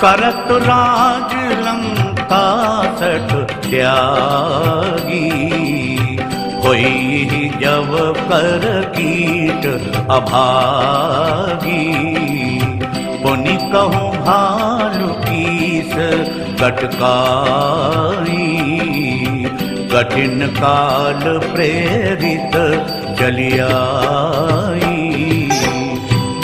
करत राज लंकासठ त्यागी। होई जब कर कीट अभागी। पुनि कहूँ भालु कीस कटकाई कठिन काल प्रेरित जलियाई।